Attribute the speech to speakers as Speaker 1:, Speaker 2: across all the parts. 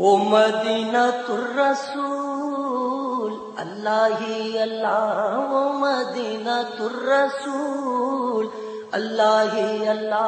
Speaker 1: او مدینہ الرسول، اللہ ہی اللہ، او مدینہ الرسول، اللہ ہی اللہ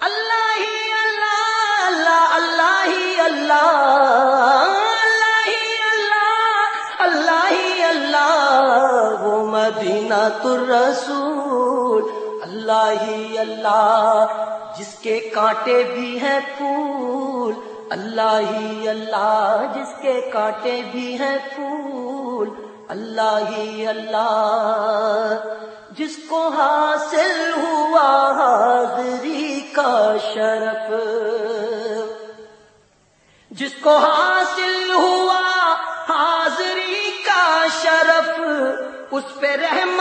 Speaker 1: اللہ ہی اللہ اللہ اللہ ہی اللہ اللہ ہی اللہ وہ مدینہ الرسول، اللہ ہی اللہ، جس کے کانٹے بھی ہیں پھول اللہ ہی اللہ، جس کے کانٹے بھی ہیں پھول، اللہ ہی اللہ، جس کو حاصل ہوا حاضری کا شرف، جس کو حاصل ہوا حاضری کا شرف، اس پہ رحمت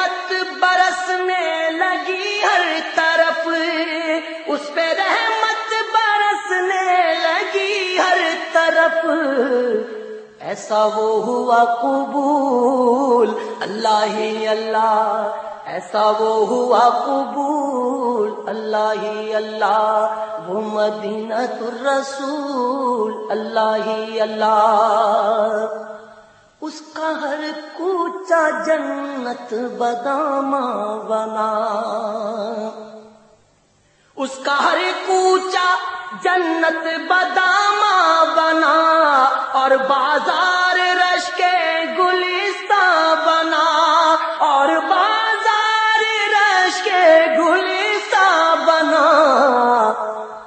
Speaker 1: ایسا وہ ہوا قبول۔ اللہ ہی اللہ۔ ایسا وہ ہوا قبول۔ اللہ ہی اللہ۔ وہ مدینہ الرسول۔ اللہ ہی اللہ۔ اس کا ہر کوچا جنت بداما بنا۔ اس کا ہر کوچا جنت بداما بنا اور بازار رش کے گلستہ بنا اور بازار رش کے گلستہ بنا۔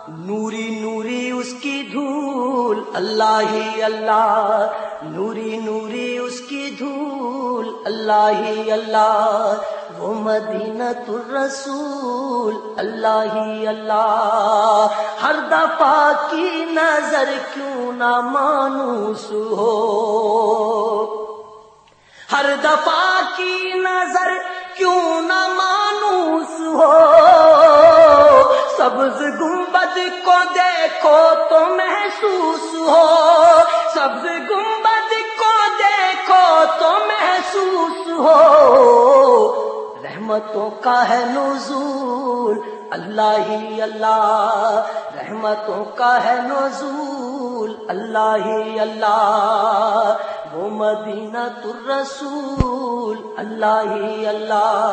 Speaker 1: نوری نوری اس کی دھول، اللہ ہی اللہ۔ نوری نوری اس کی دھول، اللہ ہی اللہ۔ وہ مدینہ الرسول، اللہ ہی اللہ۔ ہر دفعہ کی نظر کیوں نہ مانوس ہو؟ ہر دفعہ کی نظر کیوں نہ مانوس ہو؟ سبز گنبد کو دیکھو تو محسوس ہو۔ سبز گنبد کو دیکھو تو محسوس ہو۔ رحمتوں کا ہے نزول۔ اللہ ہی اللہ، رحمتوں کا ہے نزول۔ اللہ ہی اللہ، وہ مدینہ الرسول۔ اللہ ہی اللہ۔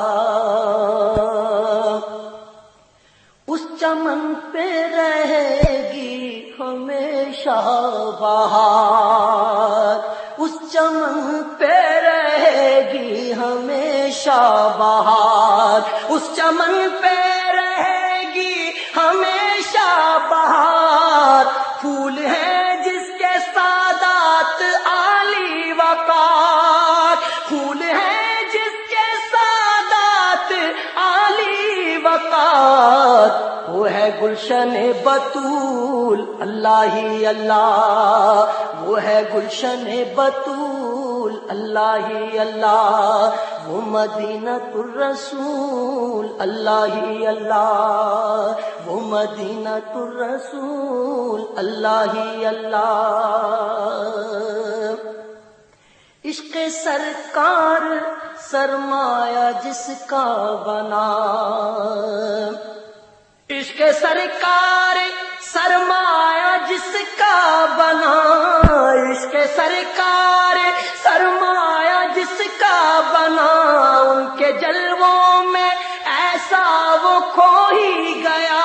Speaker 1: اس چمن پہ رہے گی ہمیشہ بہار۔ اس چمن پہ رہے گی ہمیشہ بہار۔ اس چمن پہ رہے گی ہمیشہ بہار۔ پھول ہے جس کے سادات عالی وقار۔ پھول ہے جس کے سادات عالی وقار۔ وہ ہے گلشن بطول اللہ ہی اللہ۔ وہ ہے گلشن بطول اللہ ہی اللہ وہ مدینہ الرسول، اللہ ہی اللہ وہ مدینہ الرسول، اللہ ہی اللہ۔ عشق سرکار، سرمایہ جس کا بنا۔ عشق سرکار، سرمایہ کھو ہی گیا،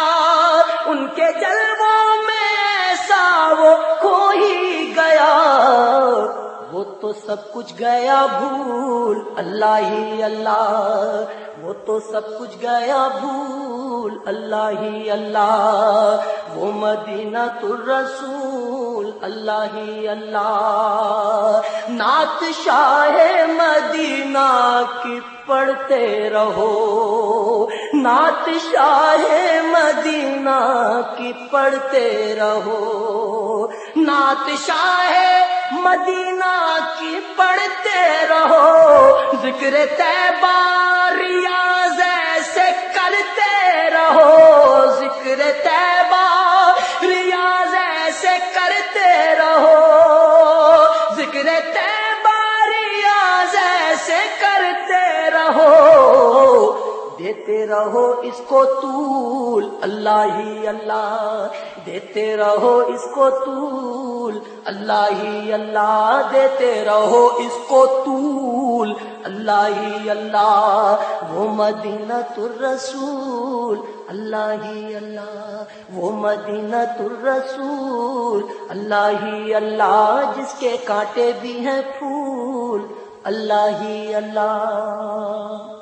Speaker 1: ان کے جلووں میں ایسا وہ کھو ہی گیا۔ وہ تو سب کچھ گیا بھول، اللہ ہی اللہ۔ وہ تو سب کچھ گیا بھول، اللہ ہی اللہ۔ وہ مدینہ الرسول، اللہ ہی اللہ۔ نعت شاہ مدینہ کی پڑھتے رہو۔ نعت شاہ مدینہ کی پڑھتے رہو۔ نعت شاہ مدینہ کی پڑھتے رہو۔ ذکر تیبہ دیتے رہو اس کو طول، اللہ ہی اللہ، دیتے رہو اس کو طول، اللہ ہی اللہ، دیتے رہو اس کو طول، اللہ ہی اللہ، وہ مدینہ الرسول اللہ ہی اللہ، وہ مدینہ الرسول اللہ ہی اللہ، جس کے کانٹے بھی ہیں پھول، اللہ ہی اللہ۔